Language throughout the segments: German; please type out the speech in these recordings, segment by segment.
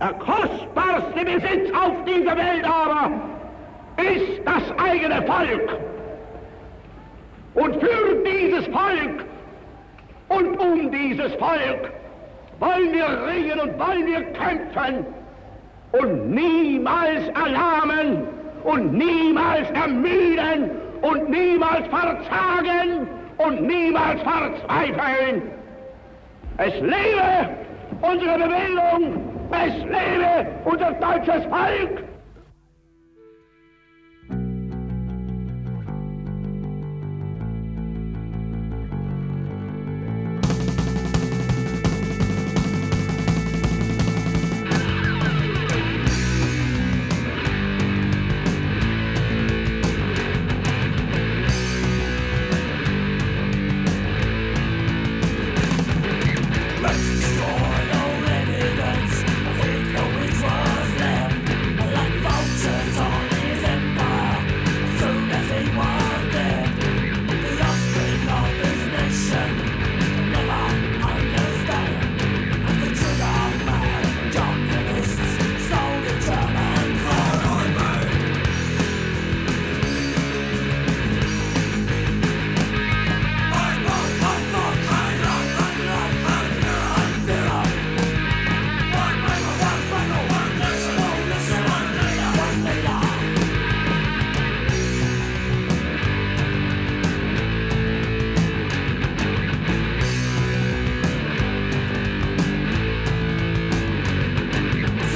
Der kostbarste Besitz auf dieser Welt aber ist das eigene Volk. Und für dieses Volk und um dieses Volk wollen wir ringen und wollen wir kämpfen und niemals erlahmen und niemals ermüden und niemals verzagen und niemals verzweifeln. Es lebe unsere Bewegung, es lebe unser deutsches Volk.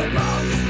impossible